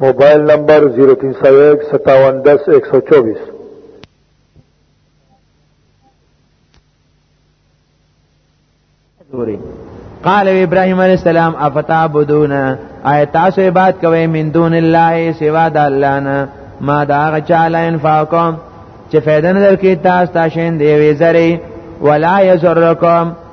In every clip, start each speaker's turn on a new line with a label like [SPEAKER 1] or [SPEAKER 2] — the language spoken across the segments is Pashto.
[SPEAKER 1] موبایل نمبر 03015710124
[SPEAKER 2] قال ابراهيم عليه السلام افتعبدون ايت تاسو عبادت کوئ من دون الله سوا د الله نه ما دا غچاله انفاقم چې فائدہ نه درکې تاسو تاسو دی وی زری ولا یزرکم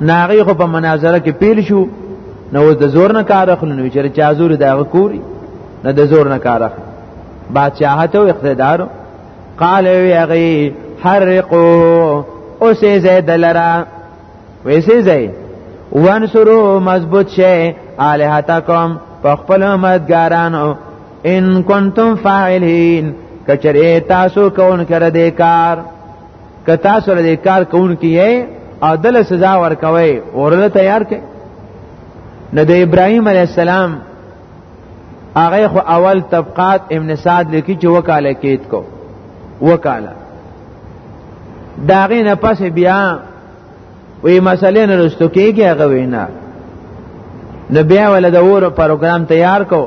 [SPEAKER 2] ناغي خو په مناظره کې پیل شو نو د زور نه کار اخلو نو چې چا زور دا کوي نه د زور نه کار اخلو بادشاہت او اقتدار قال وی اغي حرقو او سي زید لرا وی سي زید وانصرو مضبوط شي الہتکم په خپل مدګارانو ان کنتم فاعلین کچره تاسو کون کړه دې کار که تاسو له کار کوونکی یې او دل سزا ورکوي اورل تیار کړي نو د ابراهیم علی السلام هغه خو اول طبقات ابن سعد لیکي چې وکاله کېد کو وکاله داغه نه پس بیا وی مسلې نه رستو کېږي هغه وینا نو بیا ول د اور پروګرام تیار کو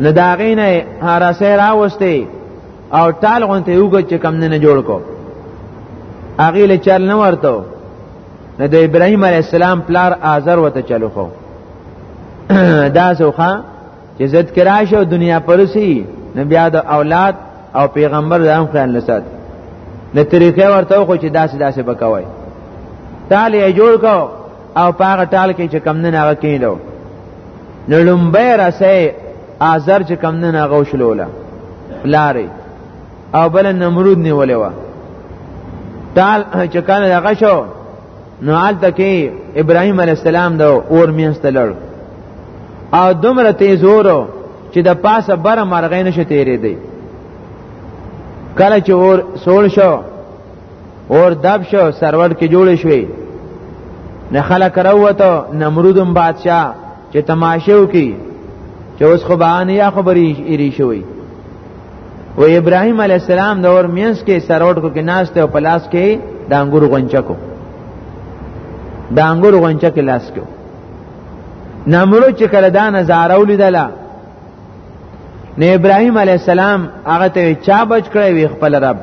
[SPEAKER 2] نو دا غینه هراسه راوسته او ټال غونته یو چې کم نه جوړ کو هغه له چل نه ورته نو د ابراهیم علی السلام پلار آزر وته چلو خو دا زوخه چې زد کرا شو دنیا پرسی نو بیا د اولاد او پیغمبر د هم خیال نسات نو طریقې ورته خو چې داسې داسې بکوي تاله جوړ کو او پاغه ټال کې چې کم نه هغه کینو نو لومبه رسې ازر چې کم نه هغه شلوله لاري او بل نمرود نیولې و ټال چې کله هغه شو نو آلته کې ابراهيم عليه السلام د اور مینست لړ او دومره تیز اورو چې د پاسه بره مرغې نشه تیرې دی کله چې اور سول شو اور دب شو سرور کې جوړ شوی نه خلک راوته نمرودم بادشاہ چې تماشه وکي چې اوس خو باندې یا خبرې ایری شوی و ابراهيم عليه السلام د اور مینس کې سروټ کو کې ناشته او پلاس کې د انګور غونچا کو د انګور غونچا کې لاس کو نمرو چې کله دا نظاره ولیدله نه ابراهيم عليه السلام هغه ته چا بچ کړی وی خپل رب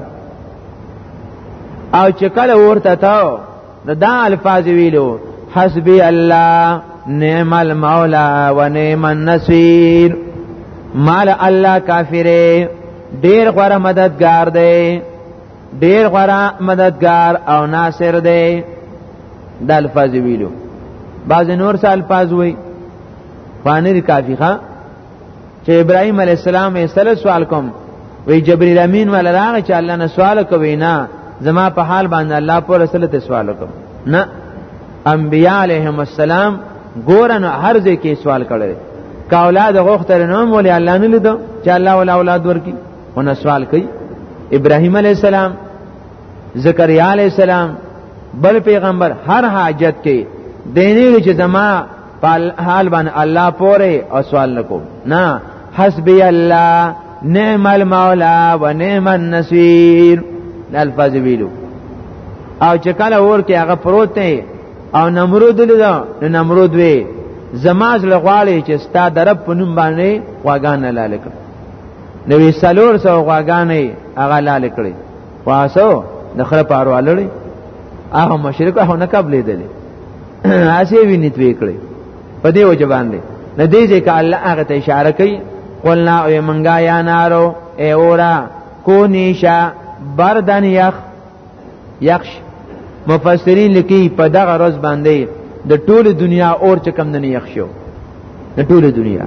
[SPEAKER 2] او چې کله ورته تا نو دا الفاظ ویلو حسبي الله نعم المولا ونعم النصير مال الله کافره ډیر غره مددگار دی ډیر غره مددگار او ناصر دی د الفاظ ویلو بعض نور سال پاز وی فانر کافی ښا چې ابراهيم عليه السلام یې سره سوال کوم وی جبريل امين ولا راغ چې الله نه سوال کوي نه زما په حال باندې الله پر رسول ته سوال کوم نه انبياء عليهم السلام ګورن هر ځای کې سوال کړي کا اولاد غوښتل نو مولې الله نه لیدو چې الله ولا اولاد ورکی ونه سوال کوي ابراهيم عليه السلام زکریا عليه السلام بل پیغمبر هر حاجت کې دینه چې زما پال حال باندې الله پوره او سوال نکوم نه حسبی الله نعم المولا و نعم النصير الفاظ ویلو او چې کله ورته هغه پروت دی او نمرود لیدو نو نمرود وی زماز لغواړي چې ستا درب په نوم باندې واغان لاله کړ نو وی سلور سو واغانې هغه لاله کړی واسو د خره پارو الړي هغه مشرک هغه نه قبلې دي اسی ویني توې کړې په دې وجه باندې نه دې چې الله هغه ته اشاره کوي قلنا او منګا یا نارو ای اورا کو نیشا بردن یخ یخش مفسرین لیکي په دغه روز باندې د ټوله دنیا اور چې کم نه یخ شو د ټوله دنیا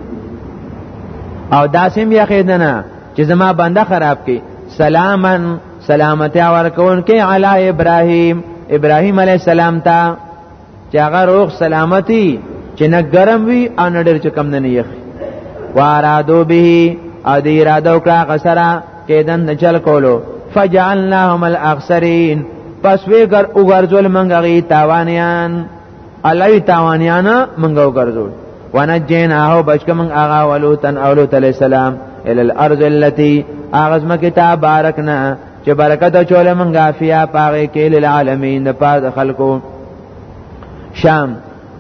[SPEAKER 2] او داسې یې خېدنه چې زما بنده خراب کړي سلاما سلامتی ورکون کې علی ابراهیم ابراهیم علی السلام ته چې هغه روغ سلامتی چې نه ګرم وي او نه ډېر چې کم نه یخ وارادو به او د اراده وکړه غسره کېدن نه چل کولو فجعلناهم الاخسرین پس وی ګر وګرځول منګه غي تاوانیان الله وی تاوانیانا منګو ګرځول ونجیناه بچک من اغا ولوتن اولوت علی السلام ال الارض التي اغز مکه تا بارکنا چې برکت چول من غافیا پاره کې للعالمین د پاره خلکو شام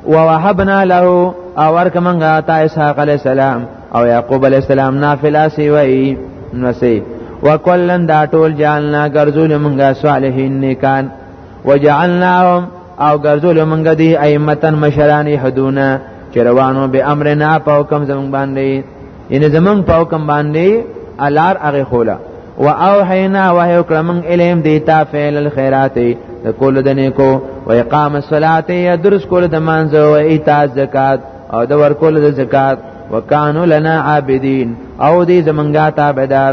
[SPEAKER 2] ووهبنا له اور کمنګا تا اسحاق علی السلام او یعقوب علی السلام نافلا سی وای نو سی وکلن دا ټول جاننا ګرځول منګه صالحین نیکان وجعلناهم او ګرځول مونږ دی ائمتن مشران حدونا چې روانو به امرنا په حکم زمون باندې یعنی زمون په حکم باندې الار هغه خوله و اوحینا وحی وکړم الیم دیتا فعل الخيرات د کول د نیکو و اقام الصلاه یدرس کول د منځو و ایتاء زکات او د ور کول د زکات وکانو لنا عابدین او دې زمونږه تابعدار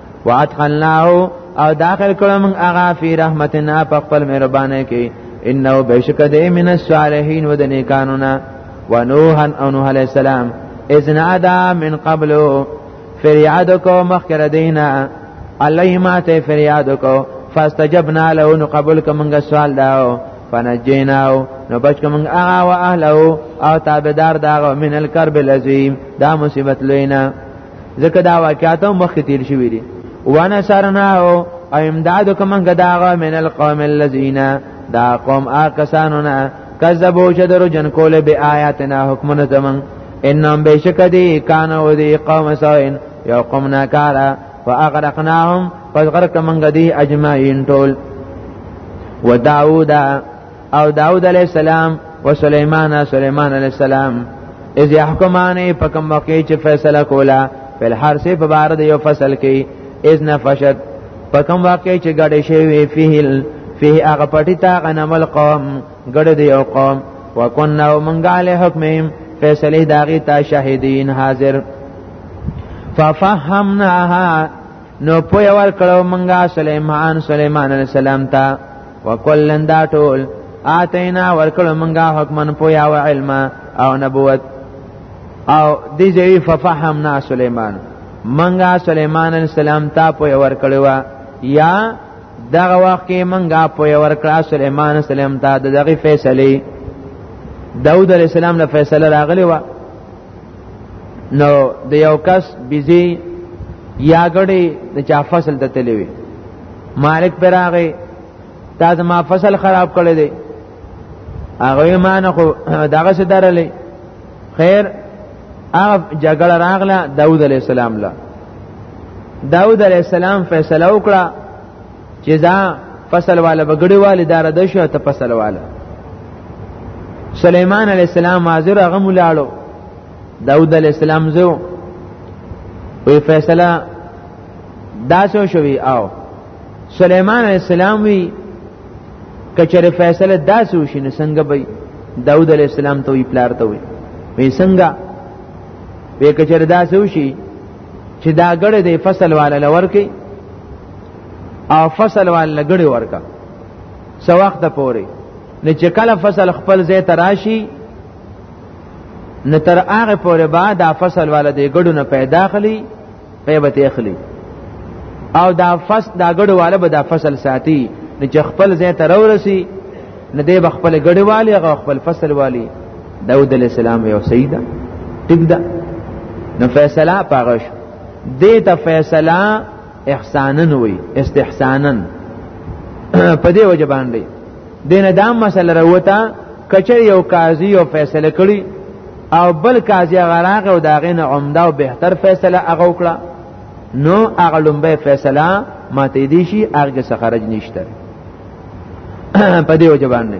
[SPEAKER 2] وادخلناه او داخل کړو موږ هغه فی رحمتنا په خپل مهربانه کې انه بشک د من الصالحین و د نیکانو نه و نوح او نوح علی السلام اذن ادا من قبل فریاد کو مخکره دینا علی ما ته فریاد کو فاستجبنا له نو قبول کومګه سوال داو فنجیناو نو بچ کومګه هغه او اهله او تابعدار داغه من الکرب العظیم دا مصیبت لوینه ځکه دا واقعات مخکې تیر شوي دي وانا سرنا او امداد کومه غداغه من القوم الذين دا قوم آکسانونا کذبو چې درو جن کول به آیاتنا حکمونه زمون انهم بشک دی کان او دی قوم سوین یو قوم ناکارا فاغرقناهم فغرق من غدی اجمعین ټول وداودا او داود علیہ السلام و سلیمان سلیمان علیہ السلام از یحکمان په کوم وخت چې فیصله کولا فل حرس په بار د یو فصل کې از نفشت په کوم وخت چې ګډې شوی فيه فيه هغه پټی تا غنمل قوم ګډې دی یو قوم وکنا ومنګه له حکمهم فیصله داغي تا شاهدین حاضر ففهمناها نو پوی ور کړو منګه سليمان سليمان عليه السلام ته وکلن دا ټول آتینا ورکړو مونږه حکمن پویا او علم او نبوت او دی جوی ففهمنا سليمان مونږه سليمان السلام ته پویا ورکړو یا دغه وخت کې مونږه پویا ورکړه سليمان السلام ته دغه فیصله داود علیہ السلام له فیصله راغلی و نو د یو کس بيزي یا غړي د چا فصل ته تللی وي مالک پر هغه تا زما فصل خراب کړی دی هغه ما نه خو دغه څه درلې خیر هغه جګړه راغله داوود علی السلام له داوود علی السلام فیصله وکړه چې دا فصل والا بغړی والی دار د شو ته فصل والا سليمان عليه السلام حاضر هغه مولالو داوود عليه السلام زو وی فیصله داسو شوی او سليمان عليه السلام وی کچره فیصله داسو شنه څنګه به داوود عليه السلام ته وی پلار ته وی وی څنګه وی کچره داسو شي چې دا غړې د فصل والا لور کې او فصل والا غړې ورکا سو وخت پوري نه چې کله فصل خپل ځای تراشي نه تر هغه پورې بعد دا فصل والا د غړو نه پیدا خلی پیبت اخلي او دا فصل دا غړو والا به دا فصل ساتي نه چې خپل ځای ترورسي نه دی خپل غړو والی او خپل فصل والی داود علیہ السلام یو سیدا ټیک ده نو فیصله پاغه شو دې ته فیصله احسانن وي استحسانن په دې وجه باندې دین دا مسله راوته کچر یو قاضي یو فیصله کړي او بل قاضي غراغه او داغه نه عمده او بهتر فیصله هغه وکړه نو هغه لومبه فیصله ماته دي شي هغه څخه خرج نشته په دې وجه باندې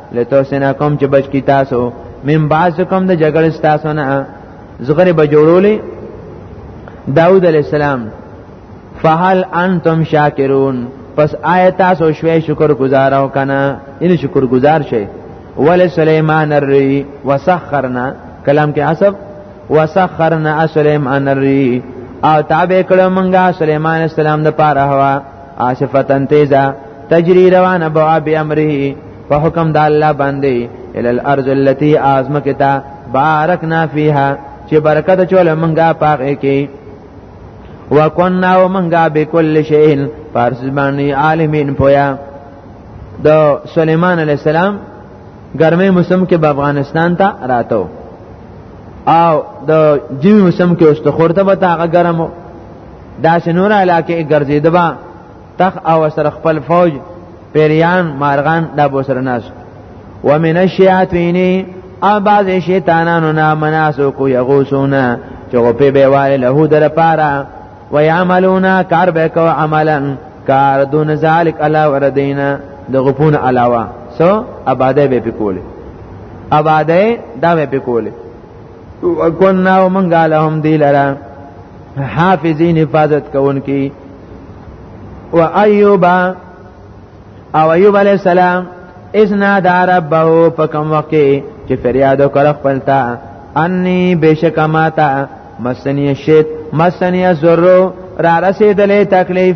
[SPEAKER 2] لته سینا کوم چې بچ کی تاسو من باز کوم د جګړې تاسو نه زغری به جوړولې داوود علی السلام فهل انتم شاکرون پس آیا تاسو شوي شکر گزار او کنه ان شکر گزار شي ول سليمان الري وسخرنا کلام کې عصب وسخرنا سليمان الري او تابع کړه مونږه سليمان السلام د پاره هوا عاصفتن تیزا تجری روان بوا بی امره په حکم د الله باندې ال الارض التي ازمکتا بارکنا فیها چې برکت چول منګه پاکه کې وکنا ومنګه بكل شيء فارس باندې عالمین پویا د سليمان عليه السلام ګرمه موسم کې په افغانستان ته راتو او د جمی موسم کې استخور ته به تاغه ګرمو دا شنور علاقه ګرځیده با تخ او سره خپل فوج پیریان مارغان دا بو سره ناس ومن الشیاطین او بعض شیطانانو نا مناسو کو یغوسونا چې غپې به والي له در پاره ويعملون کار به کو عملا کار دون ذلک علا وردینا د غپون علاوه سو آباده به پکول آباده دا به پکول وکنا ومنګا لهم دی لرا حافظین حفاظت کوونکی و ایوب او ایوب علی السلام اسنا دا ربو په کوم وخت کې چې فریاد وکړ خپل تا انی بشک ماتا مسنی شیت مسنی زرو را رسیدلې تکلیف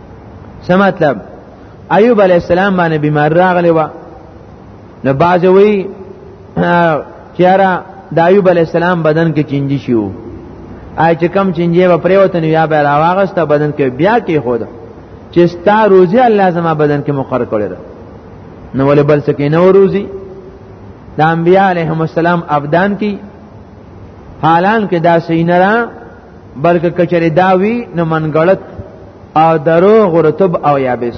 [SPEAKER 2] څه مطلب ایوب علی السلام باندې بیمار راغلی و نو باز وی چیرې د ایوب علی السلام بدن کې چنجي شو آی چې کم چنجي و پریوتن یا به راوغسته بدن کې بیا کې خود چې ستا روزي الله زما بدن کې مقرر کړی ده نو ولې بل څه کې نو روزي د انبیاء علیهم السلام ابدان کې حالان کې دا سینره بلکې کچری داوی نو منګړت او دروغ ورتب او یابس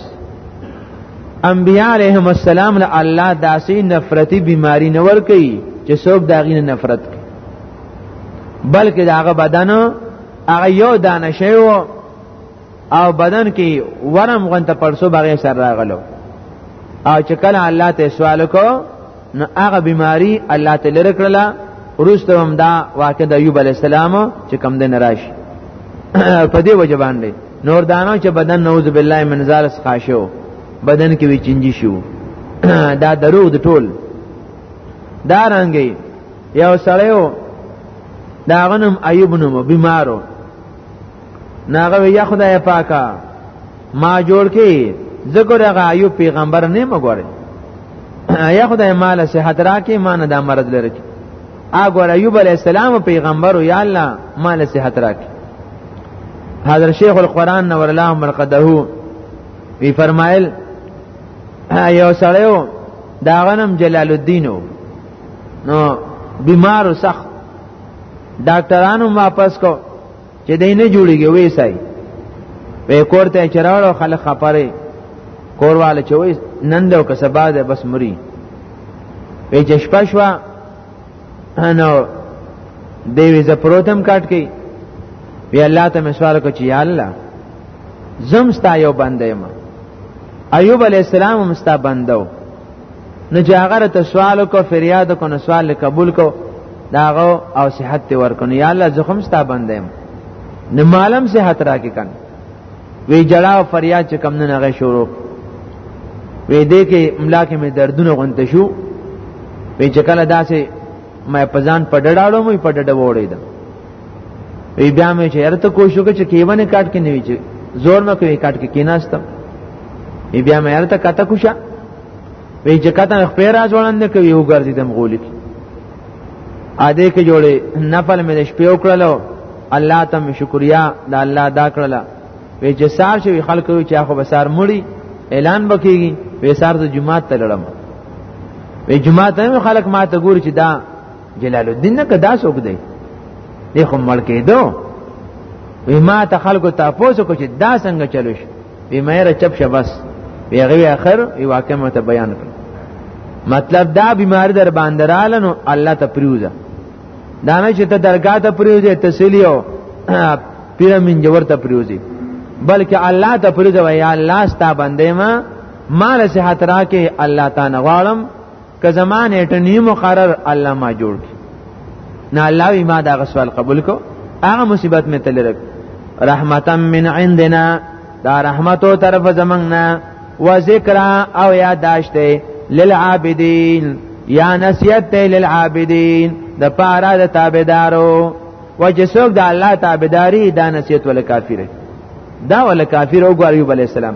[SPEAKER 2] انبیاء علیهم السلام له الله داسې نفرتی بیماری نه ور کوي چې څوک دا غینه نفرت کوي بلکې داغه بدن هغه یو دانه شی وو او بدن کې ورم غون ته پړسو بغیر سر راغلو او چې کله الله ته سوال کو نو هغه بیماری الله ته لری کړله ورسته هم دا واقع د ایوب علی السلام چې کم دین راشي په دې وجه باندې نور دانو چې بدن نعوذ بالله من ذالک خاشو بدن کې وی چنجي شو دا دروغ د ټول دا رنګي یو سړیو داغنم ایوب نومو بیمارو ناغه یا خدای پاکا ما جوړ کې ذکر هغه ایو پیغمبر نه مګورې یا خدای مال صحت راکې ما نه دا مرض لري اګور ایوب علی السلام پیغمبر یا الله مال صحت راکې حضرت شیخ القرآن نور الله مرقده وی فرمایل یو سړیو دا غنم جلال الدین نو بیمار سخت ډاکټرانو واپس کو چې دای نه جوړیږي وې سای وې کوړته چراړو خلک خپره کورواله چې وې نن دو که سبا ده بس مري وې چې شپه شو نو دیوی ز پروتم کاټ کی وی الله ته مسوال کو چې یا الله زم ستا یو بنده ما ایوب علی السلام هم ستا بندو نو چې هغه ته سوال کو فریاد کو نو سوال قبول کو داغه او صحت ته ورکنه یا الله زخم ستا بندم نه مالم صحت راکې کن وی جړا او فریاد چې کم نه نه شروع وی دې کې املا کې مې دردونه غونت شو وی چې کله داسې مې پزان په ډډاړو مې په ډډه وړې ده وی بیا مې چې ارته کوشش وکړ چې کیونه کاټ کې نه وی چې زور مې کوي کاټ کې کیناستم بیا مې ارته کته کوشه وی چې کته خپې را ځوړند کوي او ګرځي دم غولي کی اده کې جوړې نفل مې شپې وکړلو الله تم شکریا د الله دا کړل وی چې سار شوی خلکو چې اخو بسار مړی اعلان وکيږي وی سار د جمعه ته لړم وی جمعه ته خلک ما ته ګوري چې دا جلال الدین نه کدا سوک دی دی خو مړ کېدو وی ما ته خلکو تاسو کو چې دا څنګه چلو شي وی مې را چپ شه بس وی هغه اخر وی واقع مته بیان کړ مطلب دا بیماری در باندې رااله نو الله ته پریوزه دا نه چې ته درګه ته پریوزه تسلیو پیر من جوړ ته پریوزه بلکې الله ته پریوزه وی الله ستا باندې ما مال صحت راکې الله تعالی غواړم که زمانه ته نی مقرر الله ما جوړ کی نه الله وی ما دا سوال قبول کو هغه مصیبت می تل رک رحمتا من عندنا دا رحمتو طرف زمنګنا و ذکر او یاداشته للعابدین یا نصیحت ته للعابدین د پاره د تابعدارو و چې څوک د الله تابعداري دا نصیحت ول کافر دا ول کافر او ګوریو بل اسلام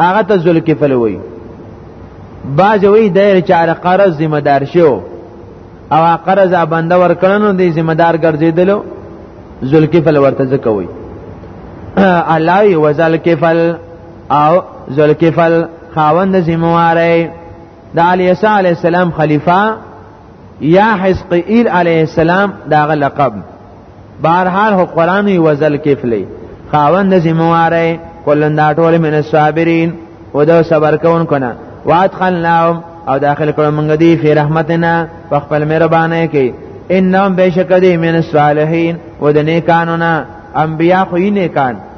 [SPEAKER 2] هغه ته ذوالکفل وای باز وی دیر چې علی قرض ذمہ دار شو او قرض باندې ورکړنو دی ذمہ دار ګرځیدلو ذوالکفل ورته ځکه وای الله وذالکفل او ذوالکفل خاوند ذمہ واره د علی علیہ السلام خلیفہ یا حزقیل علیه السلام داغه لقب بهرحال هو قرآن وی وزل کفلی خاوند زمواره کلن دا ټول من الصابرین او دا صبر کون کنه وادخلناهم او داخل کړو موږ دی فی رحمتنا په خپل مهربانه کې انهم بشکدی من الصالحین و د نیکانو نه انبیا خو یې نیکان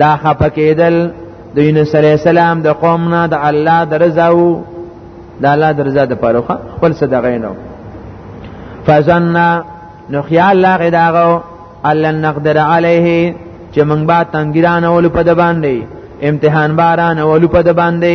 [SPEAKER 2] دا خپکیدل د یونس علی السلام د قوم نه د الله د رضا وو د الله د رضا د پاره خپل صدقه نه فزننا نو خیال لا غداغو الله نقدر علیه چې موږ با تنګیران اول په د باندې امتحان باران اول په د باندې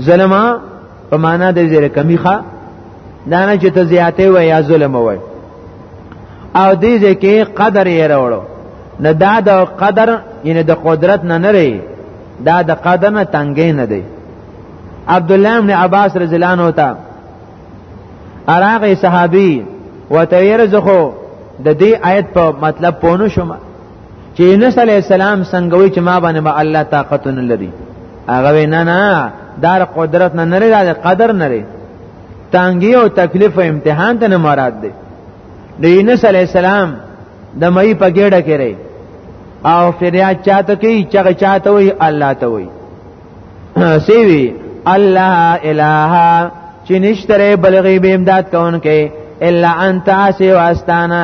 [SPEAKER 2] ظلمه په معنا د زیر کمی ښه دا نه چې ته زیاتې وای یا ظلم وای او دې ځکه قدر یې راوړو نه دا د قدر یعنی د قدرت نه نه ری دا د قدر نه تنګې نه دی عبد الله ابن عباس رضی الله عنه تا اراغه صحابي وتویر زخو د دې آیت په مطلب پونه شوم چې یونس علی السلام څنګه وی چې ما باندې با الله طاقت نه لري هغه نه نه دار قدرت نه لري دا قدر نه لري تانګي او تکلیف او امتحان ته نه مراد دی د یونس علی السلام د مې په ګډه کې او فریاد چاته کوي چغه چاته وي الله ته وي سی وی الله الها چې نشتره بلغي به امداد کون کې الا انت سواستانا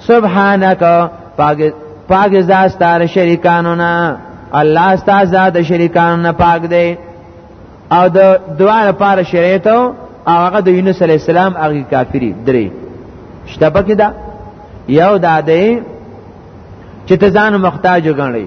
[SPEAKER 2] سبحانك پاک پاک زاستار شریکانو نه الله ستا ذات شریکانو نه پاک دی او د دعا لپاره شریعت او هغه د یونس علی السلام هغه کافری درې شته پکې دا یو دا دی چې ته ځان محتاج غنړي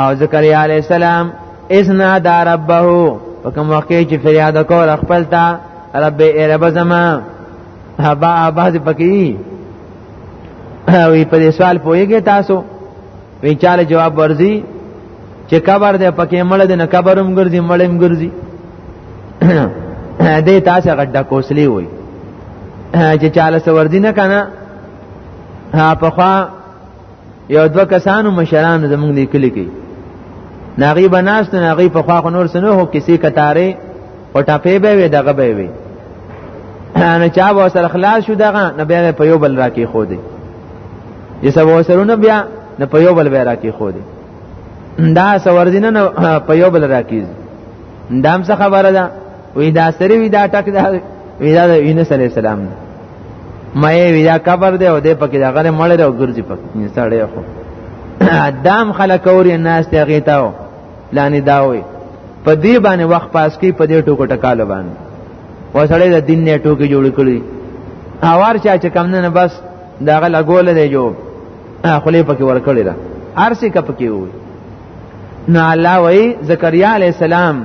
[SPEAKER 2] او زکریا علی السلام اسنا دا ربه په کوم وخت کې چې فریاد کول خپل ته رب ای رب زما هبا بعض پکې وی په سوال پويږي تاسو وی چاله جواب ورزي چې قبر دې پکې مړ دې نه قبرم ګرځي مړم ګرځي دې تاسو غډه کوسلی وي چې چاله سور دي نه کنه په خوا یو دوه کسانو مشرانو زمونږ دی کلی کې ناغي بناست ناغي په خوا نور سنو هو کسی کتاره او ټپې به وي دغه به وي نه چا و سره خلاص شو دغه نه بیا په یو بل راکې خو دی یسه و سرونه بیا نه په یو بل بیا راکې خو دی دا سوردینه په یو بل راکې دام څه خبره ده وی دا سری وی دا ټک دا وی دا یونس علی السلام مې وی دا قبر دی او دې پکې دا غره مړ دی او ګرځي پکې سړی خو دام خلک اوري ناس ته غیتاو لانی داوي په دې باندې وخت پاس کی په دې ټوکو ټکاله باندې وسړی د دین نه ټوکی جوړ کړی اوار چا چې کم نه بس دا غل اګول دی جو خلی پکې ور کړی دا ارسی کپ کې وي نو الله وی زکریا علی السلام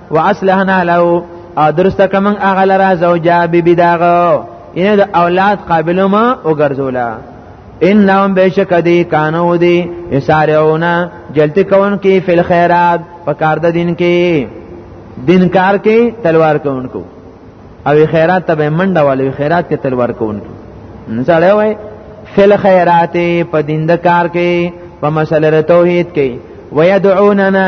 [SPEAKER 2] واصلحنا له درسته کمن هغه لرا زوجا بیبی داغه ان د اولاد قابل ما وګرځولا انهم بشک دی کانو دی یسارعونا جلتی کون کی فی الخیرات په کار د دین کې دین کار کې تلوار کوونکو او خیرات ته منډه والي خیرات کې تلوار کوونکو نساله وای فی الخیرات په دین د کار کې په مسله توحید کې ويدعوننا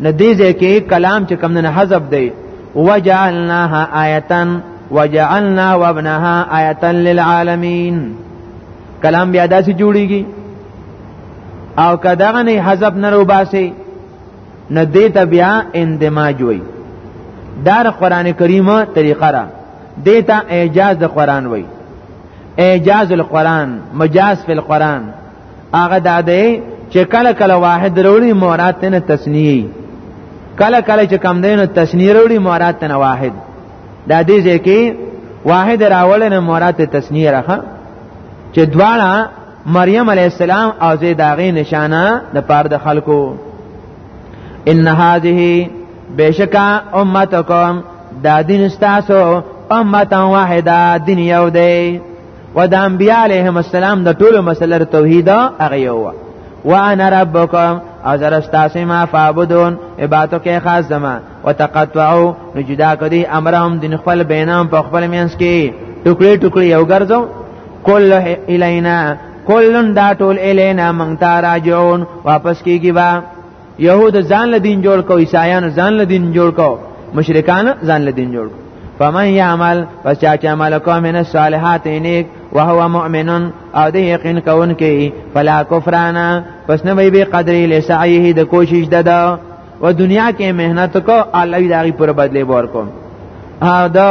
[SPEAKER 2] نه دې ځکه کلام چې کم نه حذف دی وجعلناها آیتا وجعلنا وابنها آیتا للعالمین کلام بیا داسې جوړیږي او کداغه نه حذف نه روباسي نه دې ته بیا اندماج وي دار قران کریمه طریقه را دې ته اعجاز د قران وي اعجاز القران مجاز فی القران هغه دا دی چې کله کله واحد وروړي مراد ته تسنیه کله کله چې کم دینو تسنیه وروړي مراد ته واحد دا دې ځکه واحد راول نه مراد ته تسنیه راخه چې دواړه مریم علی السلام او زید هغه نشانه د پاره د خلکو ان هذه بشکا امتکم دا دین استاسو امتا واحده دین یو دی و د انبیاء علیهم السلام د ټولو مسله توحید هغه یو وانا ربکم او زر استاسې ما فعبدون عبادتو کې خاص زما وتقطعوا نجدا کدي امرهم دین خپل بینام په خپل مینس کې ټوکړي ټوکړي یو ګرځو کل الینا کلن دا ټول الینا مونږ ته راجعون واپس کیږي با يهود ځان له دین جوړ کو عیسایانو ځان له دین جوړ کو مشرکان ځان له دین جوړ کو فمن يعمل پس چا چې عمل کوي من الصالحات نیک وهو مؤمن او د یقین کون کې فلا کفرانا پس نه وي به قدر له سعیه د کوشش ددا و دنیا کې مهنت کو الله دې پر بدله ورکو ها دا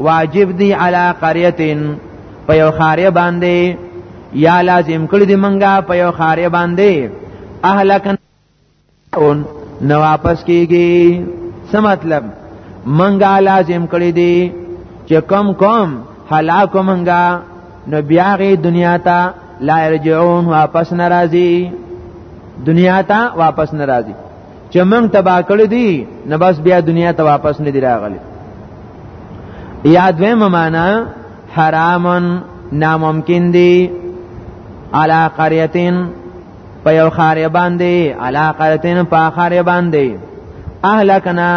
[SPEAKER 2] واجب دی علی قريتين په یو خارې باندې یا لازم کړی دی منګه په یو خارې باندې اهلکن اون نو واپس کیږي څه مطلب منګه لازم کړی دی چې کم کم هلاک منګه نو بیا غي دنیا ته لا رجعون واپس ناراضي دنیا ته واپس ناراضي چې موږ تبا کړی دی نو بس بیا دنیا ته واپس نه دی راغلی یا دویم معنا حرامن ناممکن دی علا قریتین په یو خارې باندې علا قریتین په خارې باندې اهلکنا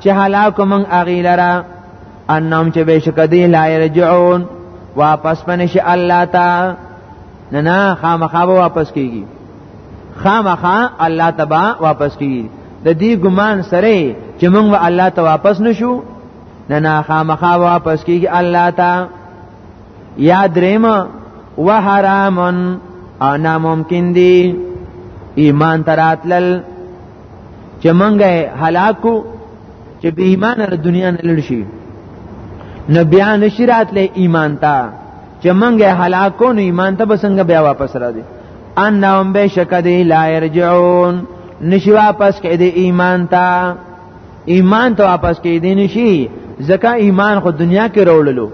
[SPEAKER 2] چې هلاک من اغیلرا انهم چې بشکدی لا رجعون واپس پنه شي الله تا نه نه خامخا واپس کیږي خامخا الله تبا واپس کی د دې ګمان سره چې موږ به الله ته واپس نشو نه نه خامخا واپس کیږي الله ته یا دریم و حرامن او ناممکن دی ایمان تراتلل چې موږ هلاکو چې به ایمان له دنیا نه لړ شي نو بیا نشرات له ایمان ته چې موږ هلاکو نو ایمان ته بسنګ بیا واپس را دي انهم بشک دی لا يرجعون نشي واپس کې دی ایمان ته ایمان ته واپس کې دی نشي ځکه ایمان خو دنیا کې روللو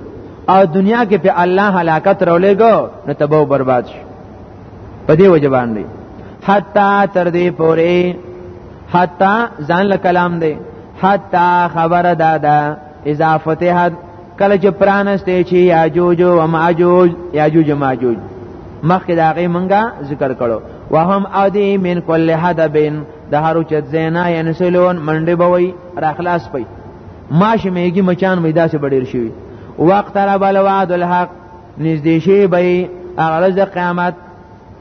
[SPEAKER 2] او دنیا کې په الله هلاکت رولېګو نو تبو برباد شي په دې وجه باندې حتا تر دې پورې حتا ځان له کلام دی حتا خبر دادا اذا فتحت کله چې پرانسته چې یاجوج او ماجوج یاجوج ماجوج مخکې دا غي منګه ذکر کړو وهم ادي من کل حدبن د هر چت زینا ینسلون منډه بوي راخلاص پي ماش میږي مچان میدا سه بډیر شي وقت رب الوعد الحق نږدې شي به اغلز قیامت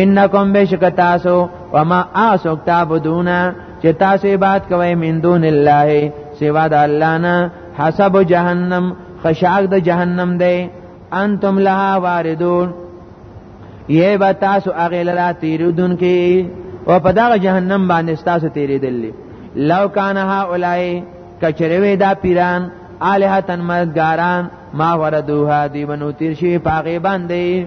[SPEAKER 2] انکم بشک تاسو وما اسوک تعبدون چې تاسو عبادت کوئ من دون الله سوا د الله نه حسب جهنم خشاک د جهنم دی انتم لها واردون یې به تاسو هغه لرا تیرودون کې او په دغه جهنم باندې تاسو تیرېدلې لو کان هؤلاء کچروي دا پیران الہتن مدګاران ما وردوها دی بنو تیر شي پاغه باندې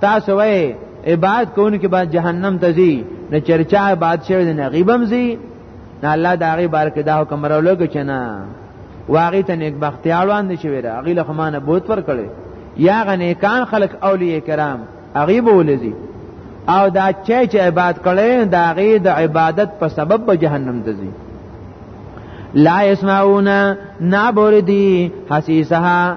[SPEAKER 2] تاسو وای عبادت کوونکې به جهنم ته ځي نه چرچا عبادت شوی دی نه غیبم ځي نه الله دا غي بار کې دا حکم راولګ چې نه واغی ته نیک بختیار وړاندې شوی را غي له خمانه بوت پر کړي یا غنیکان خلق اولیاء کرام غیب ولزي او دا چې چې عبادت کړي دا غي د عبادت په سبب به جهنم ته ځي لا يسمعون نابوردي حسيسها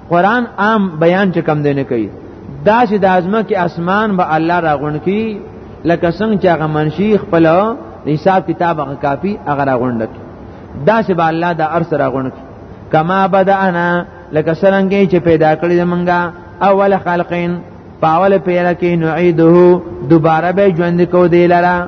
[SPEAKER 2] قران عام بیان چې کم دی نه کوي دا چې د ازمه کې اسمان به الله راغون کی لکه څنګه چې هغه منشي خپل حساب کتاب هغه کافی هغه راغون کی دا چې به الله د ارس راغون کی کما بدانا لکه څنګه چې پیدا کړی زمونږه اول خلقین پاول پیرا کې نعیده دوباره به ژوند کو دی لره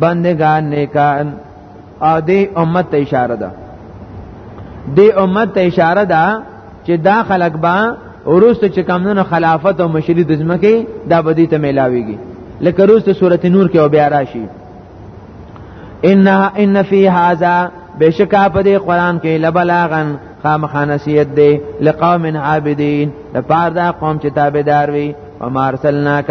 [SPEAKER 2] بندگان نیکان او دی امت ته اشاره ده دی امت ته اشاره ده چې دا خلک با وروسته چې کمونو خلافت او مشری د ځمکه دا بدی ته ملاویږي لکه وروسته سورته نور کې او بیا راشي ان ان فی هذا بشکا په دې قران کې لبلاغن خامخا نصیحت دی لقوم عابدین لپاره دا قوم چې تابعدار وي وما ارسلناک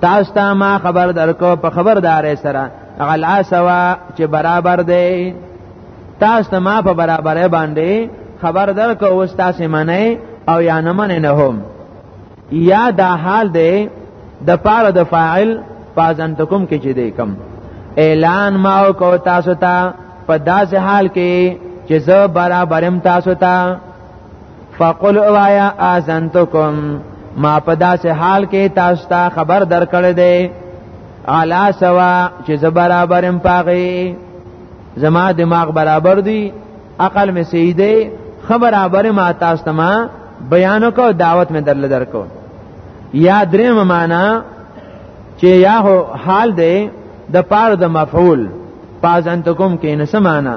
[SPEAKER 2] تاسو ته ما خبر درکو په خبردار سره غلا سوا چې برابر دی تاسو ته ما په برابر باندې خبر درکو اوس تاسو منئ او یا نه منئ نه هم یا دا حال دی د پاره د فاعل پازنتکم کې چې دی کم اعلان ما او کو تاسو ته په داسې حال کې چې زه برابرم تاسو ته فقل اوایا اذنتکم ما په داسې حال کې تاسو ته خبر درکړی دی علا سوا چې زه برابرم پاغي زما دماغ برابر دی عقل مې صحیح دی خبر برابر ما تاسو ته ما بیان کو دعوت مې درل درکو یا دریم معنا چې یا حال دی د پاره د مفعول پازنتکم کې نه سمانا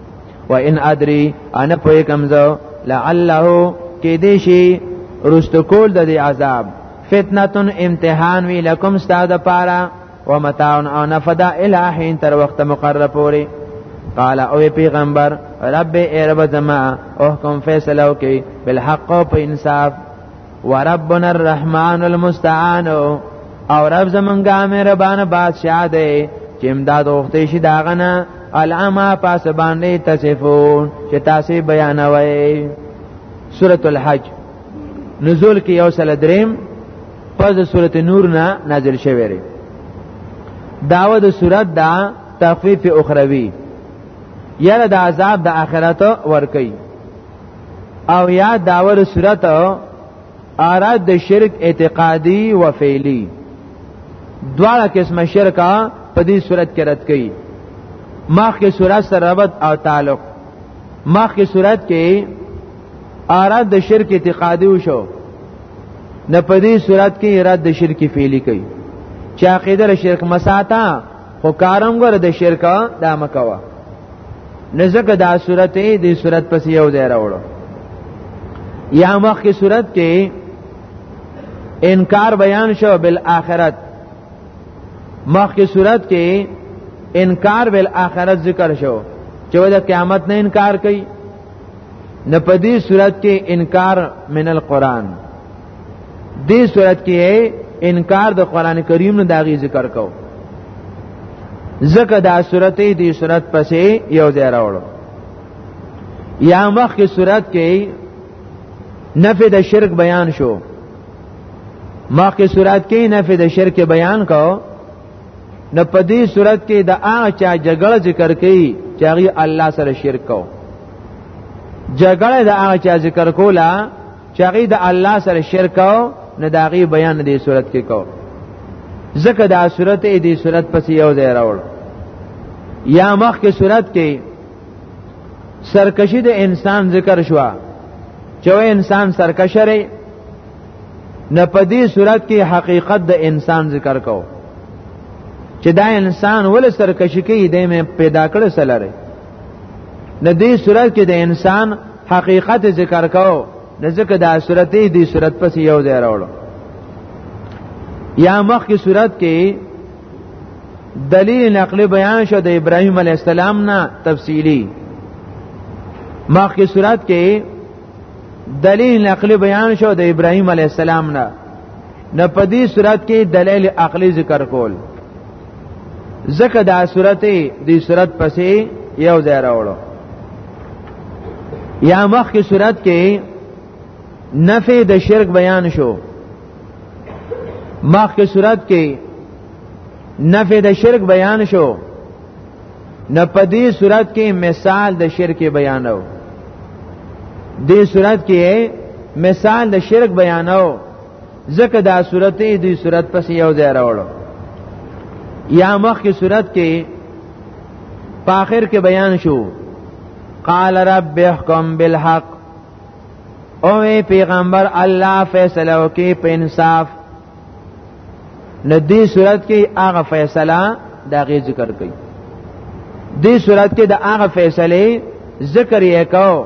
[SPEAKER 2] و ان ادري انا پوي کمزو لعله کې دې شي رست کول د دې عذاب فتنتن امتحان وی لکم استاد پارا ومتاعن او نفدا الہین تر وخت مقرر پوری قال او پیغمبر رب ای رب زما احکم فیصلو کی بالحق او په انصاف وربنا الرحمن المستعان او رب زمونږه مهربان بادشاہ دی چې امداد وخته شي داغه نه العما پس باندې تصفون چې تاسو بیانوي سوره الحج نزول کې یو سل دریم پس سوره نور نه نازل شوی دی داوه د سوره دا تخفیف اخروی یره د عذاب د آخرت ورکی او یا داول صورت اراد د شرک اعتقادي و فعلی دواړه قسمه شرک په دې صورت کې رد کړي مخکې صورت سره ربط او تعلق مخکې صورت کې اراد د شرک اعتقادي وشو نه په دې صورت کې رد د شرک فعلی کوي چې عقیده له شرک مساته خو کارم ګره د شرک دا مکوا نزدکه دا صورت دې صورت پس یو ځای راوړو یا مخکې صورت کې انکار بیان شو بل آخرت مخکې صورت کې انکار بل آخرت ذکر شو چې د قیامت نه انکار کوي نه په دې صورت کې انکار من القرآن دې صورت کې انکار د قران کریم نه داغي ذکر کو زکه دا صورت دې صورت پسې یو ځای راوړو یا مخ کې صورت کې نفی د شرک بیان شو مخ کې صورت کې نفی د شرک بیان کو نه په دې صورت کې د هغه چا جګړه ذکر کړي چې هغه الله سره شرک کو جګړه د هغه چا ذکر کوله چې هغه د الله سره شرک او نه داغي بیان دې صورت کې کو ځکه دا صورت دې صورت پس یو ځای راوړ یا مخ کې صورت کې سرکشی د انسان ذکر شو چې انسان سرکشره نه په دې صورت کې حقیقت د انسان ذکر کو چې دا انسان ول سرکشی کې دې مې پیدا کړ سره نه دې صورت کې د انسان حقیقت ذکر کو نو ځکه دا صورت دی صورت پس یو ځای راوړو یا مخ کی صورت کې دلیل نقلی بیان شو د ابراهیم علی السلام نه تفصیلی مخ کی صورت کې دلیل نقلی بیان شو د ابراهیم علی السلام نه نه په دې صورت کې دلیل عقلی ذکر کول ځکه دا صورت دې صورت پسې یو ځای راوړو یا مخ کې صورت کې نفع د شرک بیان شو مخ کې صورت کې نفع د شرک بیان شو نه په دې صورت کې مثال د شرک بیانو دې صورت کې مثال د شرک بیانو ځکه دا صورت دې صورت پس یو ځای راوړو یا مخکې صورت کې په آخر کې بیان شو قال رب احکم بالحق او پیغمبر الله فیصله وکي په انصاف نو دې صورت کې هغه فیصله دا غي ذکر کړي دې صورت کې د هغه فیصله ذکر یې کاو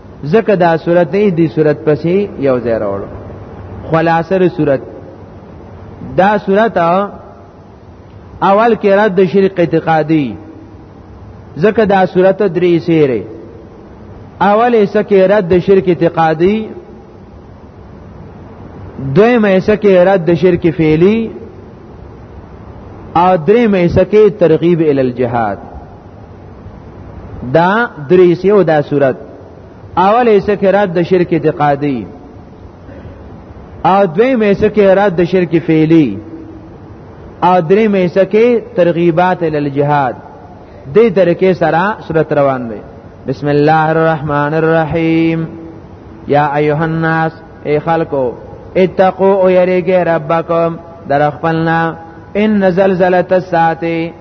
[SPEAKER 2] ځکه دا صورت نه دی صورت پسې یو ځای راوړو خلاصره صورت دا صورت اول کې رد شرک اعتقادي ځکه دا صورت درې سیره اول یې سکه رد شرک اعتقادي دویم یې سکه رد شرک فعلی او دریم یې سکه ترغیب ال الجهاد دا درې سیو دا صورت اول یې سکه رد د شرک اعتقادي او دوی مې سکه رد د شرک فعلی او درې مې سکه ترغیبات ال الجهاد دې طریقې سره صورت روان دی بسم الله الرحمن الرحیم یا ایها الناس ای خلکو اتقوا یریګه ربکم در خپلنا ان زلزله الساعه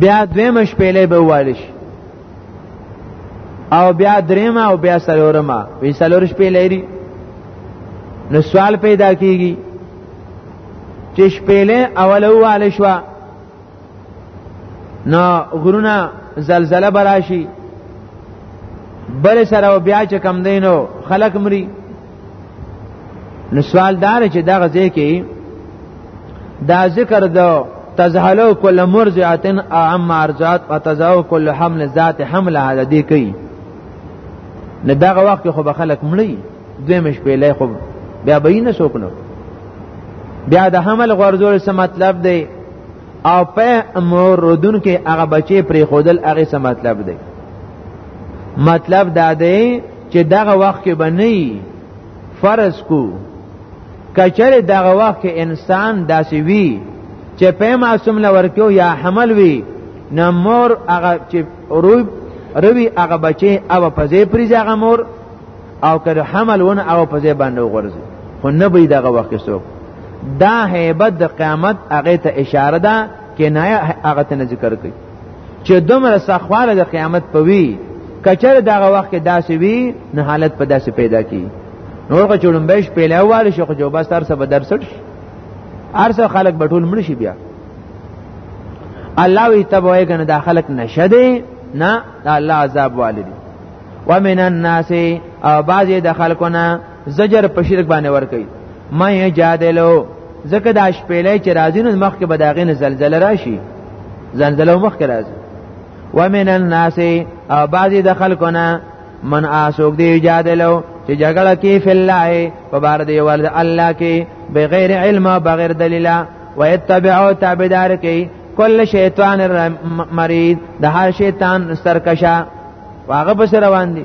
[SPEAKER 2] بیا دویم شپېلې به والش او بیا دریم او بیا سلورم وی سلور شپېلې لري نو سوال پیدا کیږي چې شپېلې اول والش وا نو غرونه زلزلہ براشي بل سره بیا چې کم دینو خلق مري نو سوال دار چې دا غځې کې دا ذکر دو تزهلو کل مرزعتن اعم ارزات و تزهو کل حمل ذات حمل هذا دی کوي نه دغه وخت خو به خلک مړی دوی مش په لای خو بیا به نه سوکنو بیا د حمل غرزول څه مطلب دی او په امور رودون کې هغه بچي پرې خودل هغه څه مطلب دی مطلب دا دی چې دغه وخت کې بنئ فرض کو کچره دغه وخت کې انسان داسې وی چې په معصوم لور کې یا حمل وی نه مور هغه چې روی روی هغه بچي او په ځای پریږي هغه مور او کله حمل ونه او په ځای باندې وغورځي خو نه به دغه وخت څوک دا هیبت د قیامت هغه ته اشاره ده کنایه هغه ته ذکر کوي چې دومره سخواله د قیامت پوي کچر دغه وخت کې داسې وي نه حالت په داسې پیدا کی نور که چړم بهش پیله واله شو خو بس تر سبا درسټ ارسه خلک بټول مړ شي بیا الله وی تبوي کنه دا خلک نشه دي نه دا الله عذاب والدي ومن الناس او بعضی د خلکونه زجر په شرک باندې ور کوي ما یې جادلو زکه د شپېلې چې راځي نو مخکې به داغې نه زلزلہ راشي زلزلہ مخکې راځي ومن الناس او بعضی د خلکونه من آسوک دی جادلو چې جګړه کې فی الله په بار دی ول الله کې بغیر علم بغیر دلیل و اتبعوا تابعدار کې کل شیطان مرید د هر شیطان سرکشه واغه بس روان دي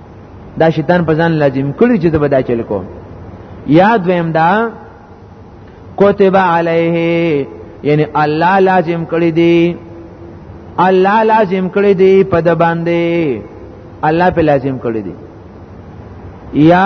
[SPEAKER 2] دا شیطان په ځان لازم کړی چې به دا چل کو یاد ویم دا کتب علیه یعنی الله لازم کړی دی الله لازم کړی دی په د باندې الله په لازم کړی دی یا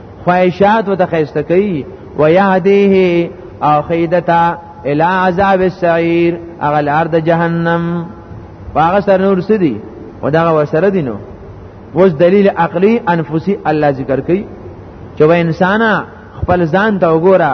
[SPEAKER 2] خواهشات وته خسته کوي ويهديه او خيدتا الى عذاب السعير اغل ارض جهنم واغه سر نور سدي وداغه وسره دي نو وز دلیل عقلی انفسی الله ذکر کوي چې و انسان خپل ځان ته وګوره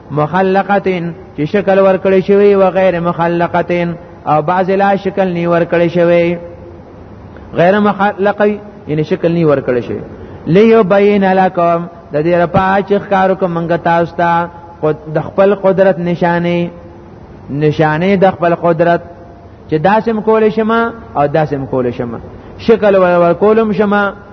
[SPEAKER 2] مخلقتين چې شکل ورکړی شوی او غیر مخلقتين او بعض لا شکل نی ورکړی شوی غیر مخلقی یعنی شکل نی ورکړی شوی لیو بین لکم د دې لپاره چې ښکارو کوم منګه تاسو ته د خپل قدرت نشانه نشانه د خپل قدرت چې داسم کول شمه او داسم کول شمه شکل ور کولم شمه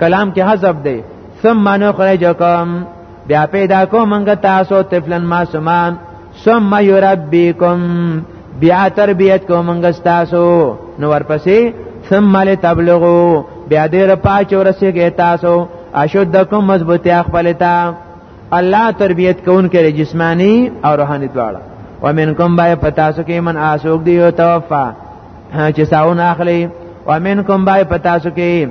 [SPEAKER 2] کلام کې حذف دی ثم نخرجکم بیا پیدا کوم موږ تاسو طفلن معصومان ثم يربيكم بیا تربیت کوم موږ تاسو نو ورپسې ثم لتبلغوا بیا دې را پاچ ورسېږي تاسو اشدکم مضبوطی خپل تا الله تربیت کون کړي جسمانی او روحاني دواړه ومنکم بای پتاسو کې من آسوک دی او توفا چې ساون اخلي ومنکم بای پتا سو کې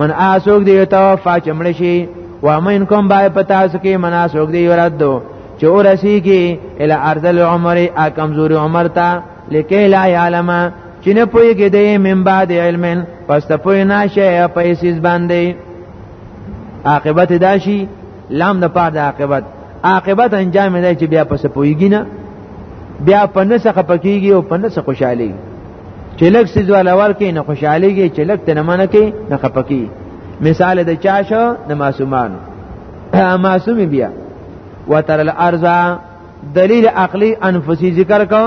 [SPEAKER 2] من اسوک دی توفا چمړ شي ومنکم بای پتا سو کې من اسوک دی وردو چې ورسی کې ال ارض العمر ا کمزور عمر تا لکه لا علم چې نه پويږي دی من بعد علم پس ته پوي نه شي پیسې باندې عاقبت داشي لام د پاره د عاقبت عاقبت انجام دی چې بیا پس پویږي نه بیا په نسخه پکېږي او په نسخه خوشحالي چې لک سیز ول اول کې نه خوشحاليږي چې لک ته نه منه کې نه خپکی مثال د چا شو د معصومانو معصوم بیا وتر الارض دلیل عقلی انفسی ذکر کو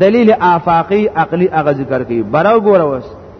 [SPEAKER 2] دلیل آفاقی عقلی اغه ذکر کی براو ګوروس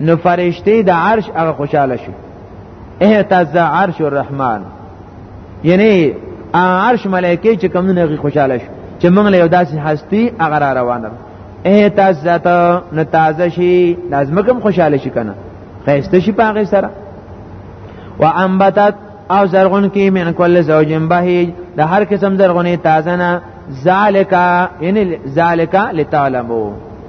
[SPEAKER 2] نو فرشتي د عرش هغه خوشاله شو اهتز عرش الرحمن یعنی عرش ملائکه چې کوم نه خوشاله شو چې موږ له یو داسې هستی هغه را روانه اهتز ته نو تازه شي لازم کوم خوشاله شي کنه خیسته شي پاغه سره وانبتت او زرغون کی من کل زوج بهیج د هر قسم زرغونی تازه نه ذالک یعنی ذالک لتعلمو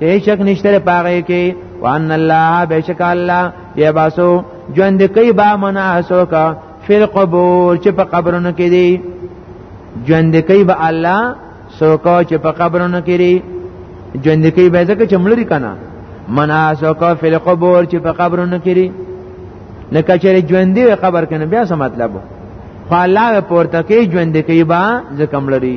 [SPEAKER 2] هیڅ شک نشته پاره کې وان الله بشک الله یباسو ژوند کوي با مناسو کا فل قبور چې په قبرونو کې دي ژوند کوي با الله سوکا چې په قبرونو کې دي ژوند کوي به ځکه چې ملري کنه مناسو کا فل قبور چې په قبرونو کې دي نه کچره ژوند دی قبر کنه بیا څه مطلب خو الله پورته کې ژوند کوي با ځکه ملري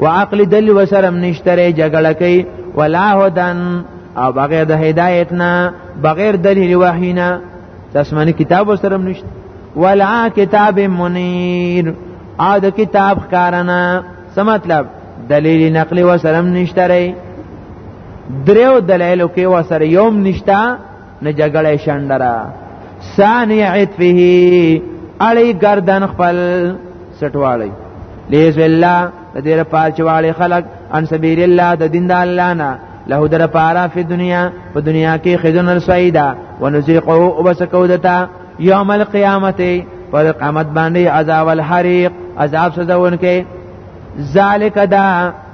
[SPEAKER 2] وعقل دل وسرم نشتره جګړه کوي ولا هدن او بغیر د هدایت نه بغیر دلیل وحی نه تسمانی کتاب وسرم نشته ولا کتاب منیر او د کتاب ښکارنه څه مطلب دلیل نقلی وسرم نشتره دریو دلایلو کې وسره یوم نشته نه جګړه شندرا ثانی عطفه علی گردن خپل سټوالی لیز الله د دې لپاره چې واړي خلق ان سبیل الله د دین د الله نه له در پارا په دنیا په دنیا کې خزن رسیدا ونذيقه وبسکو دتا یوم القیامت پر قیامت باندې عذاب الحریق عذاب سزاون کې ذالک دا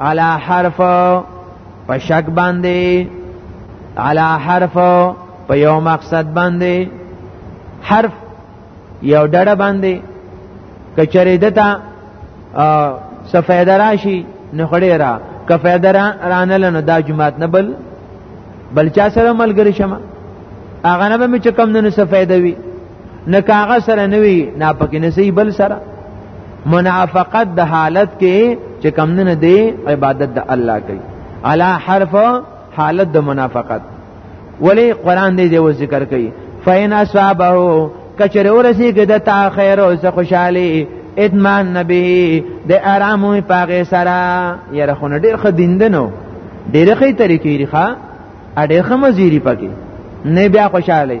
[SPEAKER 2] علا حرف په شک باندې علا حرف په یو مقصد باندې حرف یو ډډه باندې کچری دتا سفیده راشي نو خړې را که فیده رانه لنو دا جماعت نه بل بل چا سره ملګری شمه هغه نه به چې کم نه سفیده وي نه کاغه سره نوی نه پکې نه سي بل سره منافقت د حالت کې چې کم نه دی عبادت د الله کوي علا حرف حالت د منافقت ولی قران دې جو ذکر کوي فین اصحابه کچره ورسی کې د تا خیر او زه خوشحالي اطمینان نبی د آرامو پاغه سره یره خونه ډیر خ دیندنو ډیره خې طریقې ریخه اډه خمزيري پکې نه بیا خوشاله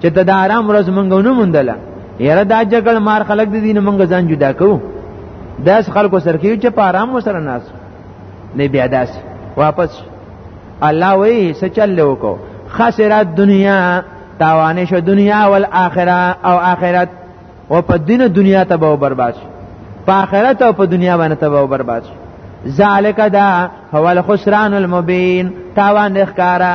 [SPEAKER 2] چې ته د آرام ورځ مونږ نه موندله یاره دا جګړ مار خلک د دین مونږ ځان جدا کوو داس خلکو سره کیو چې په آرام وسره ناس نه بیا داس واپس الله وی سچل له کو خسرت دنیا تاوانه شو دنیا او الاخره او اخرت او په دین دنیا ته به برباد شي په اخرت او په دنیا باندې ته به برباد شي ذالک دا هو الخسران المبین تاوان اخکارا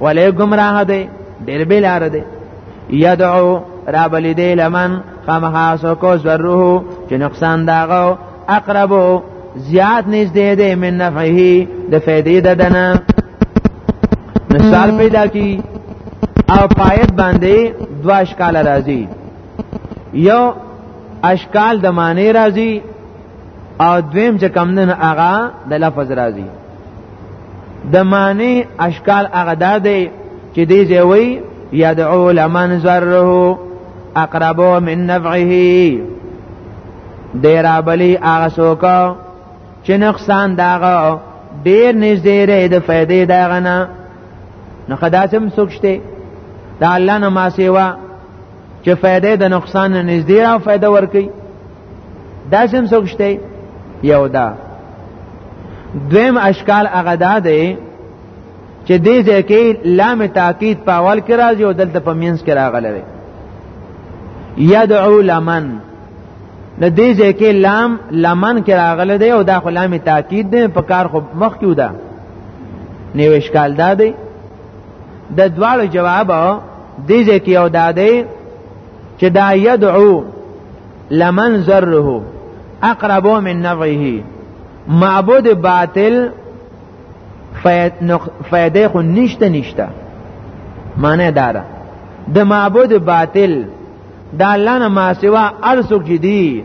[SPEAKER 2] ولې گمراه دی ډېر به لار دی یدعو را بلی دی لمن خامخا سو کو ضرره چې نقصان داغو اقربو زیات نږدې دی من نفعه د فائدې د دنه مثال پیدا کی او پایت باندې دوا اشکال راځي یو اشکال د معنی راځي او دویم چې کم نه هغه د لفظ راځي د معنی اشکال هغه دا دی چې دې ځوی یدعو لمن ذره اقربو من نفعه دیرا بلی هغه څوک چې نقصان داغه ډیر نږدې دی د فائدې داغه نه نو خدا سم سوچته دا الله نه ما سیوا چې فائدې د نقصان نه نږدې او فائدہ ورکي دا سم سوچته یو دا دویم اشکال هغه دا دی چې دې ځکه لام تاکید په اول کې راځي او دلته په مینس کې راغلی یدعو لمن د دې ځکه لام لمن کې راغله دی او دا خو لام تاکید دی په کار خو مخ کیو ده نیو اشکال دا دی د دواړو جواب دې ځکه یو دا دی چې دا یدعو لمن ذره اقرب من نفعه معبود باطل فائدې خو نشته نشته معنی دا ده د معبود باطل دا الله نه ما سوا ارسوک چې دی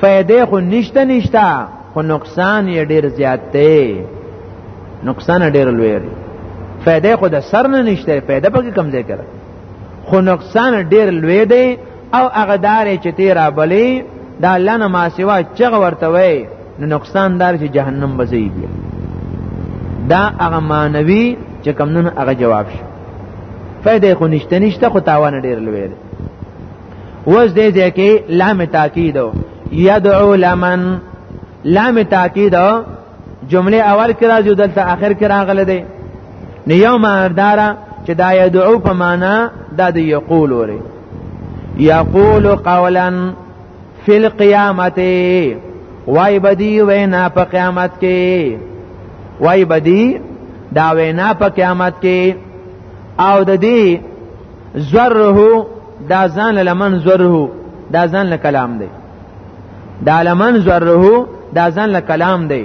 [SPEAKER 2] فائدې خو نشته نشته خو نقصان یې ډیر زیات دی نقصان ډیر لوی دی فائدې خو د سر نه نشته فائدې پکې کم ځای کړه خو نقصان ډیر لوی دی او هغه دار چې تی را بلی دا الله نه ما سوا چغه ورته وای نو نقصان دار چې جهنم بځي بیا دا هغه مانوي چې کم نن هغه جواب شي فائدې خو نشته نشته خو تاوان ډیر لوی دی وز دې دې کې لام تاکید یدعو لمن لام تاکید جمله اول کې راځي دلته اخر کې راغله دی نو یو ماندارا چې دا یدعو په معنا دا دی یقول وری یقول قولا فی القیامت وای بدی وینا په قیامت کې وای بدی دا وینا په قیامت کې او د دې زره دا ځان لمن زره دا ځان کلام دی دا لمن زره دا ځان له کلام دی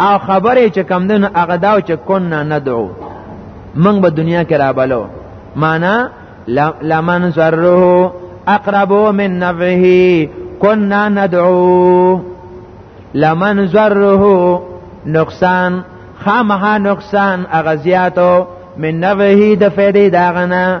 [SPEAKER 2] او خبره چې کم دنو هغه دا چې کون نه ندعو موږ به دنیا کې را بلو معنا لمن زره اقرب من نفعه كنا ندعو لمن زره نقصان خامها نقصان اغزیاتو من نفعه د فیدې داغنه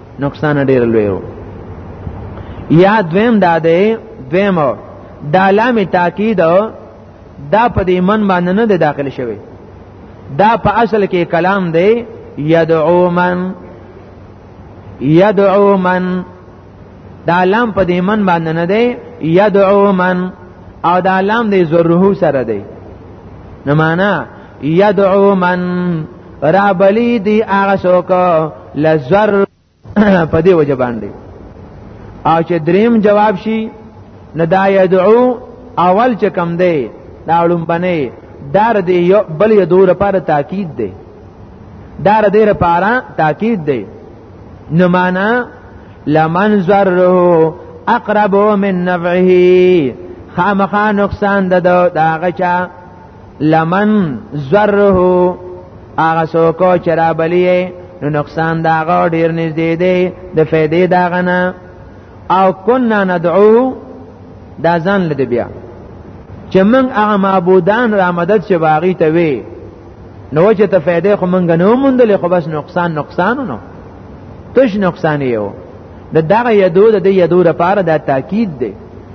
[SPEAKER 2] نقصان ډیر لوی وو یا دویم دا دی دویم دا لام تاکید دا په دې من باندې نه داخل شوی دا په اصل کې کلام دی یدعو من یدعو من دا لام په دې من باندې نه دی یدعو من او دا لام دی ذره سره دی نه معنا یدعو من را بلی دی هغه څوک لزر په دې وجه باندې او چې دریم جواب شي نه دا یدعو اول چې کم دی دا لومبنه دار دی یو بل یدو لپاره تاکید دی دار دی لپاره تاکید دی نو معنا لمن ذره اقرب من نفعه خامخا نقصان د داغه چا لمن زره هغه څوک چې را بلیه نو نقصان دا غو ډیر نږدې دی د فائدې دا غنه او کنا ندعو دا ځان لدی بیا چې موږ هغه معبودان را مدد چې باغی ته وی نو چې ته فائدې خو موږ نه موندلې خو بس نقصان نقصان نو تش نقصان یو د دغه یدو د یدو لپاره دا تاکید دی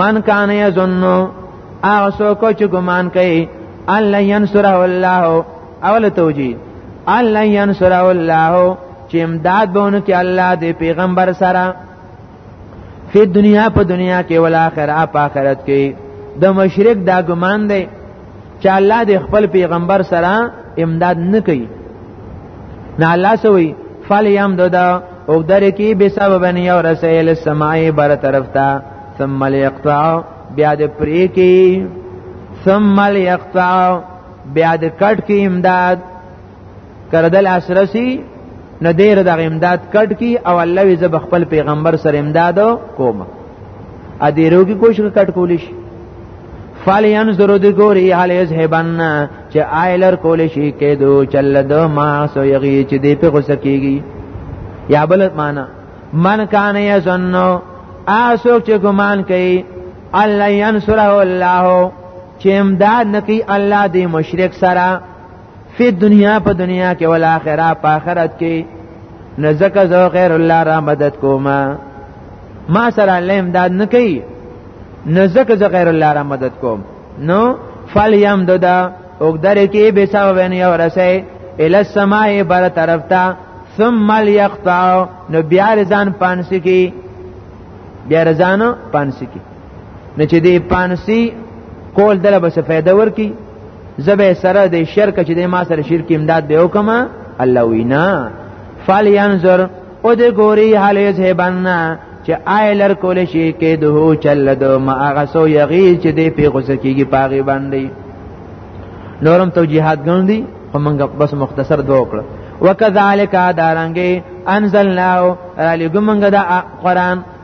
[SPEAKER 2] من کان یظن هغه څوک چې ګمان کوي الله ينصره الله اول توجیه الله ينصره الله چې امداد بونه کې الله دې پیغمبر سره په دنیا په دنیا کې ول اخرت په اخرت کې د مشرک دا ګمان دی چې الله د خپل پیغمبر سره امداد نه کوي نه الله سوی فلیم ددا او در کی به سبب نه یو رسیل سمای بر طرف تا ثم لیقطع بیا د پری کی ثم لیقطع بیا د کټ کی امداد کړه دل اسرسی نه دیر د امداد کټ کی او الله وی زب خپل پیغمبر سره امداد کوم ا دې روګي کوشش کټ کولیش فالین زرو د ګوري حال یذهبن چې آیلر کول شي کېدو چل د ما سو یغي چې دې په غوسه کیږي یا بل معنا من کان یظنو اسوک چې ګمان کوي الله ينصره الله چې امداد نکي الله دې مشرک سره فی دنیا په دنیا کې ول اخره په آخرت کې نزکه زو غیر الله را مدد کوما ما سره الله امداد نه کوي نزکه زو غیر الله را مدد کوم نو فل یم ددا او درې کې به ساو ونه یو رسې ال السماء بر طرف ته ثم ليقطع نو بیا رزان پانسی کی بیا رزان پانسی کی نو چې دی پانسی کول دله بس فائدہ ورکی زبه سره د شرک چې د ما سره شرک امداد به وکم الله وینا فلینظر او د ګوري حال یذهبنا چې آی لر کول شي کې دوه چل دو ما هغه سو یغی چې دی په غوسه کیږي پاغي باندې نورم توجیهات ګڼدي خو موږ بس مختصر دوه وکړه وکذالک دارنګي انزلناه علی ګمنګ دا قران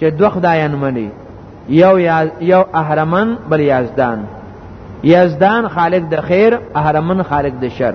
[SPEAKER 2] چې دوه خدایان مني یو یو اهرمن بل یزدان یزدان خالق د خیر اهرمن خالق د شر